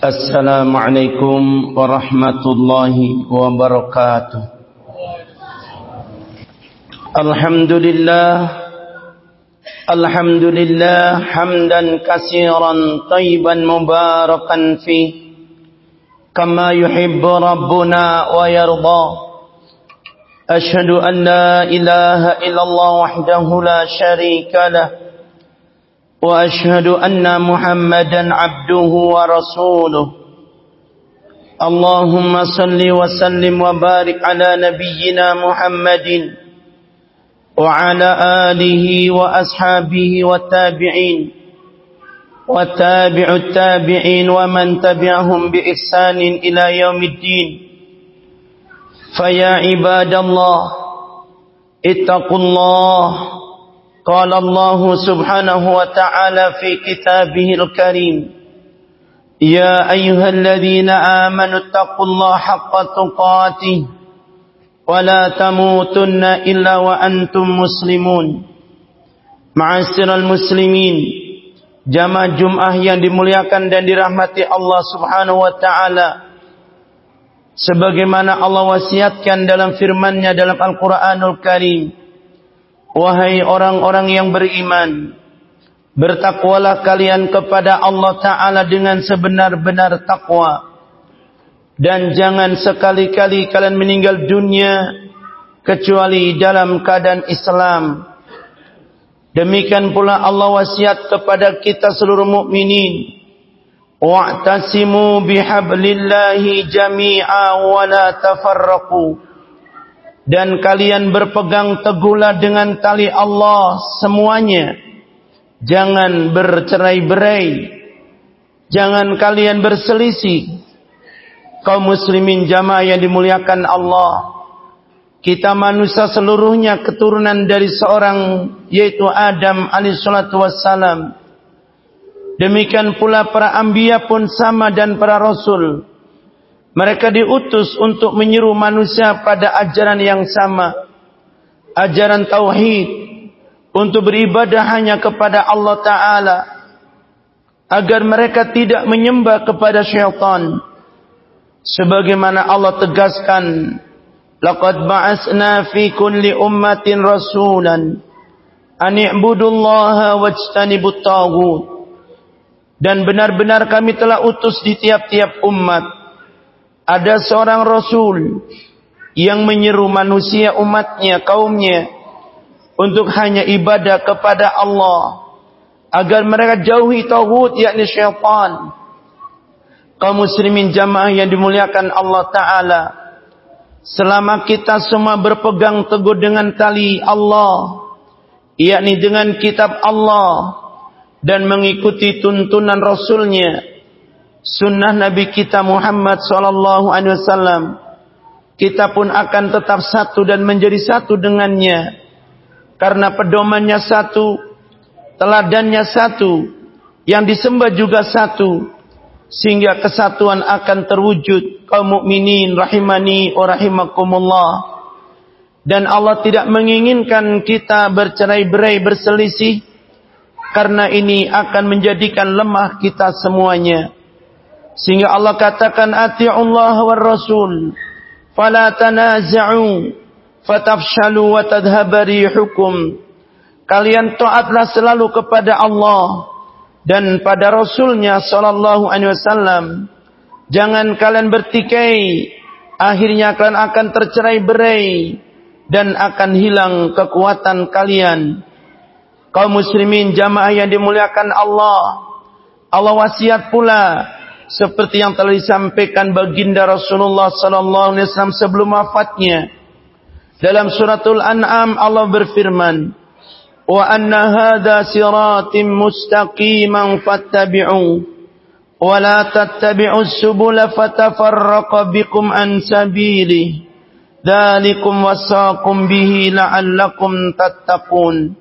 السلام عليكم ورحمة الله وبركاته. الحمد لله الحمد لله حمدا كثيرا طيبا مباركا فيه كما يحب ربنا ويرضى. أشهد أن لا إله إلا الله وحده لا شريك له وأشهد أن محمدا عبده ورسوله. اللهم صل وسلم وبارك على نبينا محمد وعلى آله وأصحابه والتابعين وتابع التابعين ومن تبعهم بإحسان إلى يوم الدين. فيا عباد الله اتقوا الله قال الله سبحانه وتعالى في كتابه الكريم يا أيها الذين آمنوا اتقوا الله حق تقاته ولا تموتن إلا وأنتم مسلمون معاشر المسلمين jamaah Jum'ah yang dimuliakan dan dirahmati Allah Subhanahu wa taala sebagaimana Allah wasiatkan dalam firman-Nya dalam Al-Qur'anul Karim Wahai orang-orang yang beriman, bertakwalah kalian kepada Allah Ta'ala dengan sebenar-benar takwa. Dan jangan sekali-kali kalian meninggal dunia kecuali dalam keadaan Islam. Demikian pula Allah wasiat kepada kita seluruh mukminin. Wa'tasimu bihablillahi jami'a wa la tafarraqu dan kalian berpegang teguhlah dengan tali Allah semuanya. Jangan bercerai-berai. Jangan kalian berselisih. Kaum muslimin jamaah yang dimuliakan Allah. Kita manusia seluruhnya keturunan dari seorang yaitu Adam alaihissalatu wassalam. Demikian pula para anbiya pun sama dan para rasul. Mereka diutus untuk menyeru manusia pada ajaran yang sama. Ajaran tauhid untuk beribadah hanya kepada Allah taala agar mereka tidak menyembah kepada syaitan. Sebagaimana Allah tegaskan, "Laqad ba'asna fi kulli ummatin rasulan an i'budullaha wajtanibut taghut." Dan benar-benar kami telah utus di tiap-tiap umat ada seorang rasul yang menyeru manusia umatnya, kaumnya untuk hanya ibadah kepada Allah agar mereka jauhi tauhid yakni syaitan. Kaum muslimin jamaah yang dimuliakan Allah taala, selama kita semua berpegang teguh dengan tali Allah, yakni dengan kitab Allah dan mengikuti tuntunan rasulnya, sunnah Nabi kita Muhammad sallallahu alaihi wasallam kita pun akan tetap satu dan menjadi satu dengannya. Karena pedomannya satu teladannya satu yang disembah juga satu sehingga kesatuan akan terwujud kaum mukminin rahimani wa rahimakumullah. Dan Allah tidak menginginkan kita bercerai-berai berselisih karena ini akan menjadikan lemah kita semuanya sehingga Allah katakan ati'ullah wa rasul fala tanaza'u fatafshalu wa tadhhaba rihukum. Kalian taatlah selalu kepada Allah dan pada Rasulnya sallallahu alaihi wasallam. Jangan kalian bertikai, akhirnya kalian akan tercerai-berai dan akan hilang kekuatan kalian. Kaum muslimin jamaah yang dimuliakan Allah, Allah wasiat pula seperti yang telah disampaikan baginda Rasulullah sallallahu alaihi wasallam sebelum wafatnya. Dalam suratul An'am Allah berfirman, "Wa anna hadha siratim mustaqiman fattabi'u wa la tattabi'us subula fatafarraqa bikum an sabili. Dzalikum wasaqum bihi la'allakum tattaqun."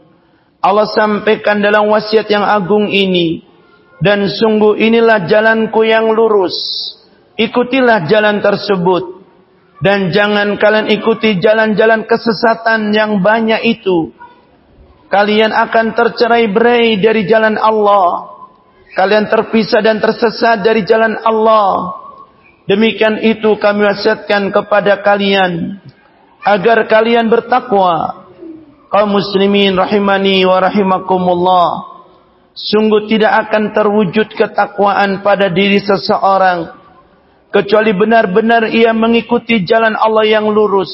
Allah sampaikan dalam wasiat yang agung ini, dan sungguh inilah jalanku yang lurus. Ikutilah jalan tersebut. Dan jangan kalian ikuti jalan-jalan kesesatan yang banyak itu. Kalian akan tercerai berai dari jalan Allah. kalian terpisah dan tersesat dari jalan Allah. Demikian itu kami wasiatkan kepada kalian agar kalian bertakwa. Kaum muslimin rahimani wa rahimakumullah. Sungguh tidak akan terwujud ketakwaan pada diri seseorang kecuali benar-benar ia mengikuti jalan Allah yang lurus,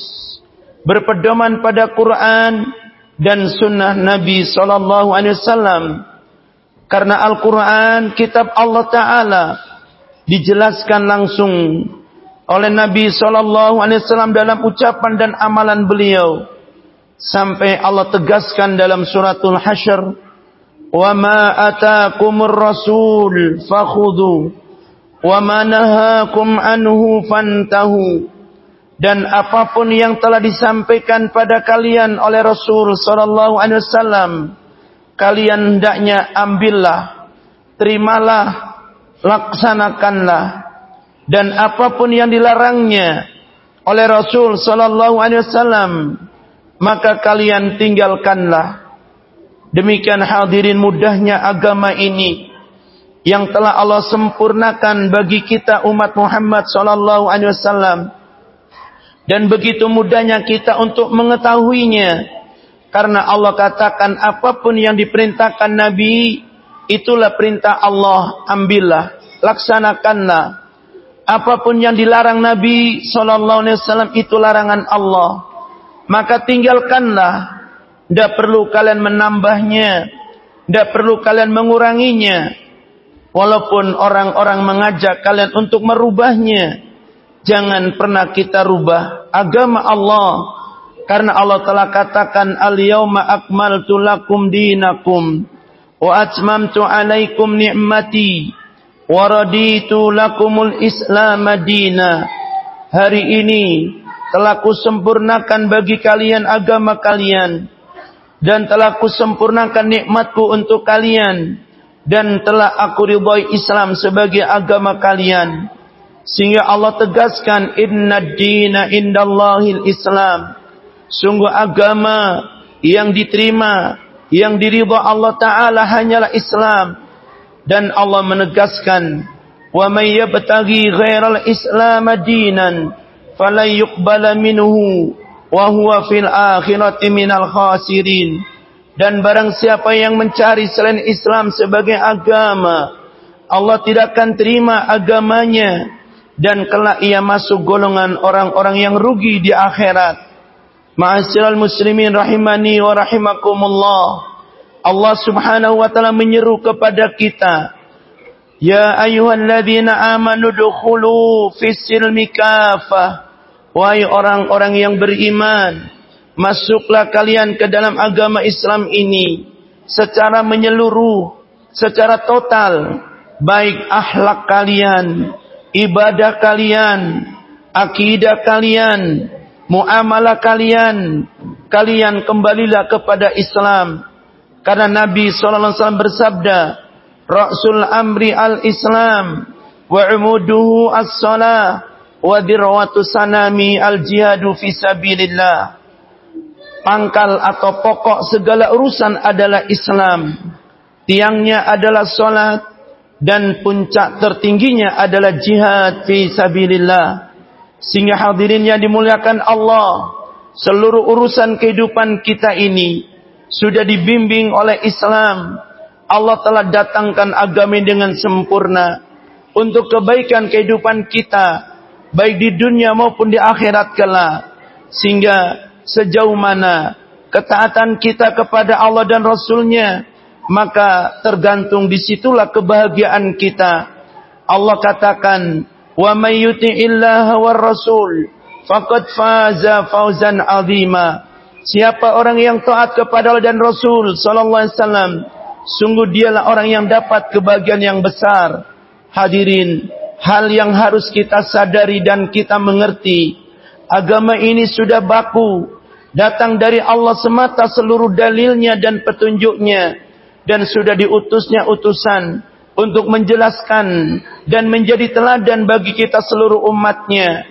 berpedoman pada Quran dan sunnah Nabi sallallahu alaihi wasallam karena Al-Quran, kitab Allah Ta'ala, dijelaskan langsung oleh Nabi Sallallahu Alaihi Wasallam dalam ucapan dan amalan beliau. Sampai Allah tegaskan dalam suratul Hashr, Wa ma atakumur rasul fakhudu, wa ma nahakum. Dan apa pun yang telah disampaikan pada kalian oleh Rasul sallallahu alaihi wasallam, kalian hendaknya ambillah, terimalah, laksanakanlah dan apa pun yang dilarangnya oleh Rasul sallallahu alaihi wasallam maka kalian tinggalkanlah. Demikian hadirin mudahnya agama ini yang telah Allah sempurnakan bagi kita umat Muhammad sallallahu alaihi wasallam dan begitu mudahnya kita untuk mengetahuinya karena Allah katakan apa pun yang diperintahkan Nabi itulah perintah Allah, ambillah, laksanakanlah. Apa pun yang dilarang Nabi sallallahu alaihi wasallam itu larangan Allah. Maka tinggalkanlah. Tidak perlu kalian menambahnya, tidak perlu kalian menguranginya. Walaupun orang-orang mengajak kalian untuk merubahnya, jangan pernah kita rubah agama Allah karena Allah telah katakan al-yawma akmaltu lakum dinakum wa atmamtu alaikum ni'mati wa raditu lakumul islam madina. Hari ini telah kusempurnakan bagi kalian agama kalian dan telah kusempurnakan nikmatku untuk kalian. Dan telah aku ridhoi Islam sebagai agama kalian. Sehingga Allah tegaskan inna dina indallahil islam sungguh agama yang diterima yang diridha Allah taala hanyalah Islam. Dan Allah menegaskan wa may yabtaghi ghairal islam dinan falan yuqbala minhu wa huwa fil akhirati minal khasirin. Dan barang siapa yang mencari selain Islam sebagai agama Allah tidak akan terima agamanya. Dan kelak ia masuk golongan orang-orang yang rugi di akhirat. Ma'asyiral muslimin rahimani wa rahimakumullah. Allah Subhanahu wa taala menyeru kepada kita. Ya ayyuhalladzina amanu dukhulu fis silmi kafah. Wahai orang-orang yang beriman, masuklah kalian ke dalam agama Islam ini secara menyeluruh, secara total, baik akhlak kalian, ibadah kalian, akidah kalian, muamalah kalian kalian kembalilah kepada Islam. Karena Nabi sallallahu alaihi wasallam bersabda Rasul amri al-Islam wa umuduhu as-salah wa dirwatu sanami al-jihadu fi sabilillah. Pangkal atau pokok segala urusan adalah Islam. Tiangnya adalah salat dan puncak tertingginya adalah jihad fi sabilillah. Sehingga hadirin yang dimuliakan Allah, seluruh urusan kehidupan kita ini sudah dibimbing oleh Islam. Allah telah datangkan agama dengan sempurna untuk kebaikan kehidupan kita, baik di dunia maupun di akhirat kelak. Sehingga sejauh mana ketaatan kita kepada Allah dan Rasulnya, maka tergantung di situlah kebahagiaan kita. Allah katakan, Wa may yuti'illaha war rasul faqad faza fawzan azima. Siapa orang yang taat kepada Allah dan Rasul sallallahu alaihi wasallam, sungguh dialah orang yang dapat kebahagiaan yang besar. Hadirin, hal yang harus kita sadari dan kita mengerti, agama ini sudah baku, datang dari Allah semata seluruh dalilnya dan petunjuknya dan sudah diutusnya utusan untuk menjelaskan dan menjadi teladan bagi kita seluruh umatnya.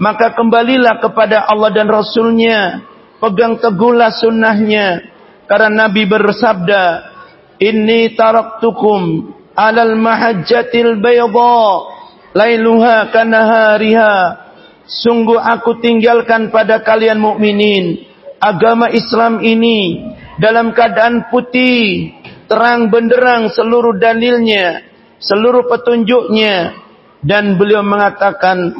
Maka kembalilah kepada Allah dan Rasulnya. Pegang teguhlah sunnahnya. Karena Nabi bersabda, Inni taraktukum alal mahajjatil bayda lailuha kanahariha. Sungguh aku tinggalkan pada kalian mukminin agama Islam ini dalam keadaan putih terang benderang seluruh dalilnya seluruh petunjuknya. Dan beliau mengatakan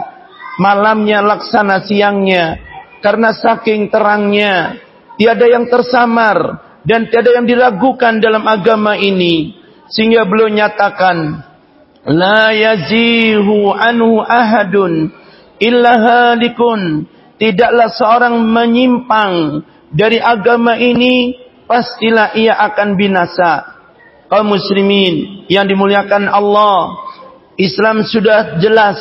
malamnya laksana siangnya karena saking terangnya tiada yang tersamar dan tiada yang diragukan dalam agama ini. Sehingga beliau nyatakan la anhu ahadun illa halikun tidaklah seorang menyimpang dari agama ini pastilah ia akan binasa. Kaum muslimin yang dimuliakan Allah Islam sudah jelas.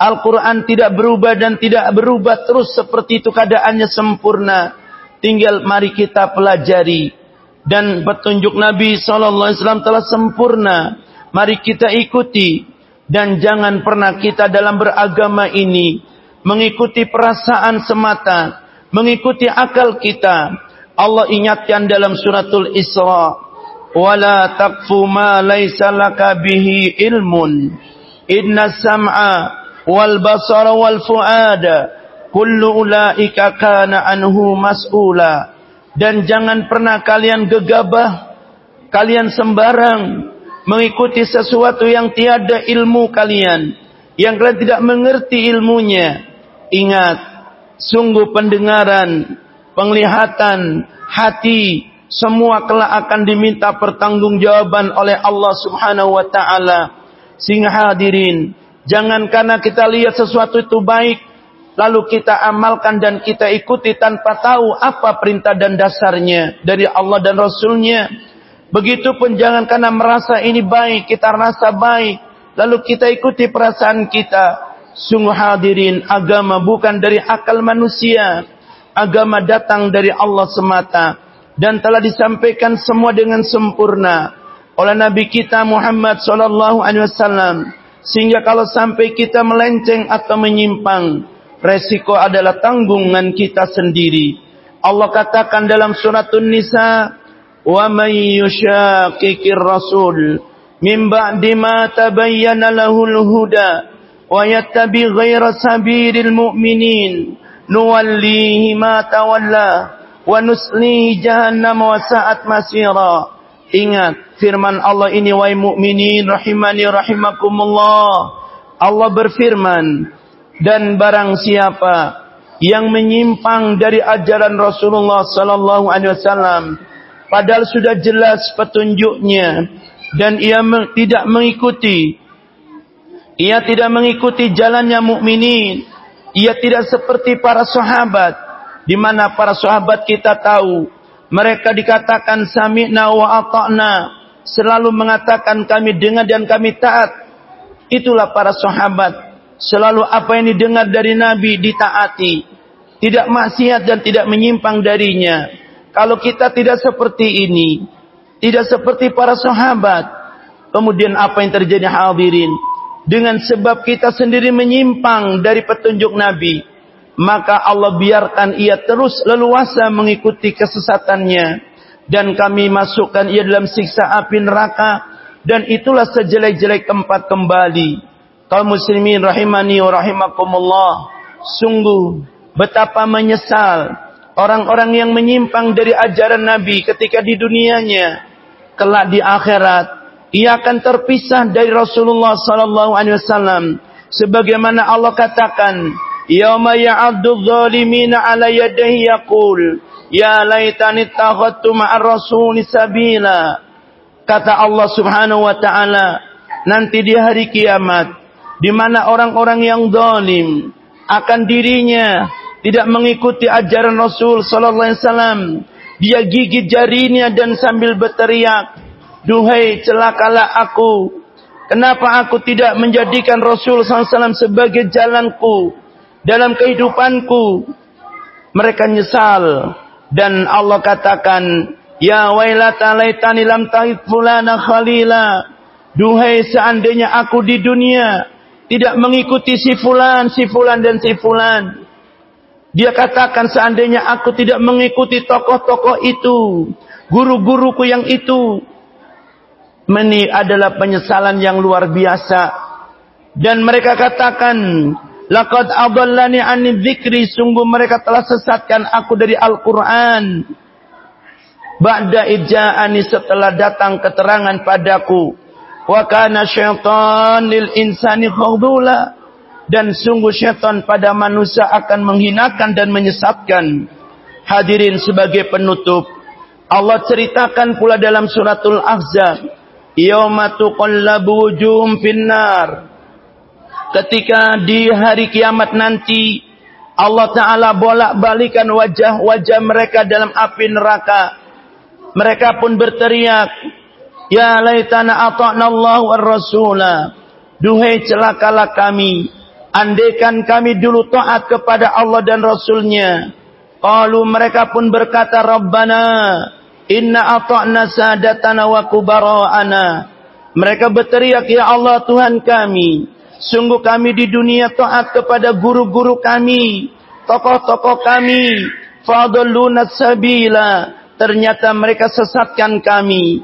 Al-Quran tidak berubah dan tidak berubah terus seperti itu keadaannya sempurna. Tinggal mari kita pelajari. Dan petunjuk Nabi wasallam telah sempurna mari kita ikuti dan jangan pernah kita dalam beragama ini mengikuti perasaan semata mengikuti akal kita. Allah ingatkan dalam suratul Isra wala taqfu ma laka bihi ilmun. Inna sam'a wal basara wal fuada kullu ulaika kana anhu mas'ula. Dan jangan pernah kalian gegabah kalian sembarang mengikuti sesuatu yang tiada ilmu kalian yang kalian tidak mengerti ilmunya ingat sungguh pendengaran penglihatan hati semua kelak akan diminta pertanggungjawaban oleh Allah Subhanahu wa taala sehingga hadirin jangan karena kita lihat sesuatu itu baik lalu kita amalkan dan kita ikuti tanpa tahu apa perintah dan dasarnya dari Allah dan Rasulnya. Begitupun jangan karena merasa ini baik, kita rasa baik, lalu kita ikuti perasaan kita. Sungguh hadirin, agama bukan dari akal manusia. Agama datang dari Allah semata. Dan telah disampaikan semua dengan sempurna oleh Nabi kita Muhammad wasallam sehingga kalau sampai kita melenceng atau menyimpang resiko adalah tanggungan kita sendiri. Allah katakan dalam surat An-Nisa, "Wa may yushaqiqir rasul min ba'di ma tabayyana lahul huda wa yattabi ghayra sabilil mu'minin nuwallihi ma tawalla wa nuslihi jahannam wa sa'at masira." Ingat firman Allah ini wahai mukminin rahimani rahimakumullah. Allah berfirman, dan barang siapa yang menyimpang dari ajaran Rasulullah sallallahu alaihi wasallam padahal sudah jelas petunjuknya. Dan ia tidak mengikuti. Ia tidak mengikuti jalannya mukminin. Ia tidak seperti para sahabat. Di mana para sahabat kita tahu mereka dikatakan sami'na wa ata'na. Selalu mengatakan kami dengar dan kami taat. Itulah para sahabat. Selalu apa yang didengar dari Nabi ditaati. Tidak maksiat dan tidak menyimpang darinya. Kalau kita tidak seperti ini. Tidak seperti para sahabat. Kemudian apa yang terjadi hadirin. Dengan sebab kita sendiri menyimpang dari petunjuk Nabi. Maka Allah biarkan ia terus leluasa mengikuti kesesatannya. Dan kami masukkan ia dalam siksa api neraka. Dan itulah sejelek-jelek tempat kembali kaum muslimin rahimani wa rahimakumullah sungguh betapa menyesal orang-orang yang menyimpang dari ajaran Nabi ketika di dunianya kelak di akhirat ia akan terpisah dari Rasulullah sallallahu alaihi wasallam. Sebagaimana Allah katakan yauma ya'addu dzalimina ala ya laitani taghadtu ma'ar rasul sabila kata Allah subhanahu wa taala nanti di hari kiamat di mana orang-orang yang zalim akan dirinya tidak mengikuti ajaran Rasul sallallahu alaihi wasallam. Dia gigit jarinya dan sambil berteriak duhai celakalah aku. Kenapa aku tidak menjadikan Rasul sallallahu alaihi wasallam sebagai jalanku dalam kehidupanku? Mereka nyesal dan Allah katakan ya wailata laitani lam tahid fulana khalila. Duhai seandainya aku di dunia tidak mengikuti si fulan, si fulan dan si fulan. Dia katakan seandainya aku tidak mengikuti tokoh-tokoh itu, guru-guruku yang itu, Ini adalah penyesalan yang luar biasa. Dan mereka katakan, Laqad adallani anil dzikri sungguh mereka telah sesatkan aku dari Al-Qur'an. Ba'da ija'ani setelah datang keterangan padaku. Wa kana syaitan lil insani khawdula. Dan sungguh syaitan pada manusia akan menghinakan dan menyesatkan. Hadirin sebagai penutup. Allah ceritakan pula dalam suratul Ahzab. Yawma tuqallabu wujuhum finnar ketika di hari kiamat nanti Allah Ta'ala bolak-balikan wajah-wajah mereka dalam api neraka. Mereka pun berteriak, Ya laytana ata'na Allah wa rasulah. Duhai celakalah kami. Andaikan kami dulu taat kepada Allah dan Rasulnya. Qalu mereka pun berkata, Rabbana, inna ata'na sadatana wa kubara'ana. Mereka berteriak, Ya Allah Tuhan kami. Sungguh kami di dunia taat kepada guru-guru kami, tokoh-tokoh kami, fadluna sabila. Ternyata mereka sesatkan kami.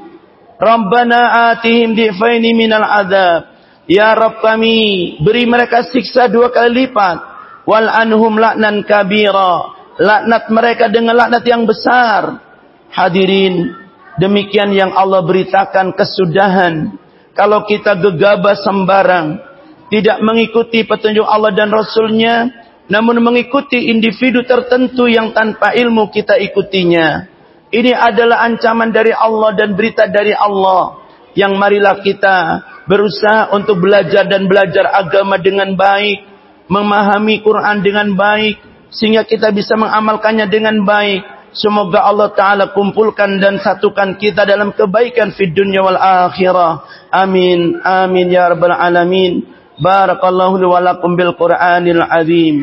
Rabbana atihim difaini minal adab. Ya Rabb kami, beri mereka siksa dua kali lipat. Wal anhum laknan kabira. Laknat mereka dengan laknat yang besar. Hadirin, demikian yang Allah beritakan kesudahan. Kalau kita gegabah sembarang, tidak mengikuti petunjuk Allah dan Rasulnya, namun mengikuti individu tertentu yang tanpa ilmu kita ikutinya. Ini adalah ancaman dari Allah dan berita dari Allah Yang marilah kita berusaha untuk belajar dan belajar agama dengan baik. Memahami Quran dengan baik. Sehingga kita bisa mengamalkannya dengan baik. Semoga Allah Ta'ala kumpulkan dan satukan kita dalam kebaikan fi dunya wal akhirah. Amin. Amin ya rabbal alamin. بارك الله لي ولكم بالقرآن العظيم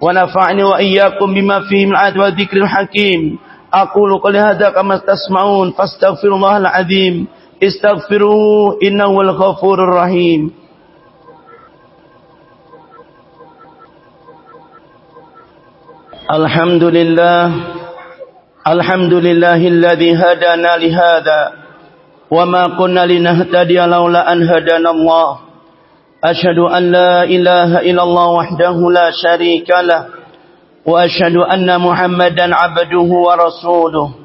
ونفعني وإياكم بما فيه من الآيات والذكر الحكيم أقول قل هذا كما تسمعون فاستغفر الله العظيم استغفروه إنه الغفور الرحيم. الحمد لله الحمد لله الذي هدانا لهذا وما كنا لنهتدي لولا أن هدانا الله. أشهد أن لا إله إلا الله وحده لا شريك له وأشهد أن محمدا عبده ورسوله.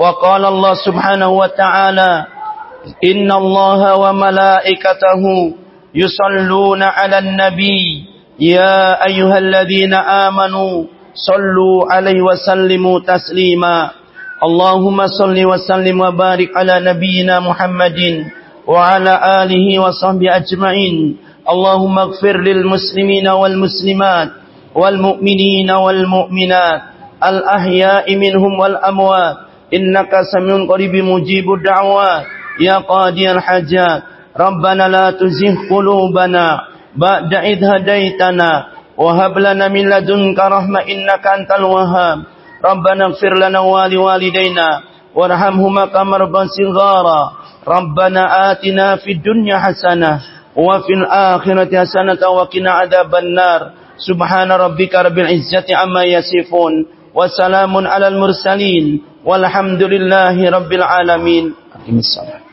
وقال الله سبحانه وتعالى إن الله وملائكته يصلون على النبي. يا أيها الذين آمنوا صلوا عليه وسلموا تسليما. اللهم صل وسلم وبارك على نبينا محمد وعلى آله وصحبه أجمعين. اللهم اغفر للمسلمين والمسلمات والمؤمنين والمؤمنات. الأحياء منهم والأموات. إنك سميع قريب مجيب الدعوات يا قاضي الحاجات ربنا لا تزغ قلوبنا بعد إذ هديتنا. وهب لنا من لدنك رحمة إنك أنت الوهاب. ربنا اغفر لنا ولوالدينا وارحمهما كما ربنا صغارا. ربنا آتنا في الدنيا حسنة وفي الآخرة حسنة وقنا عذاب النار. سبحان ربك رب العزة عما يصفون وسلام على المرسلين. والحمد لله رب العالمين. أقم الصلاة.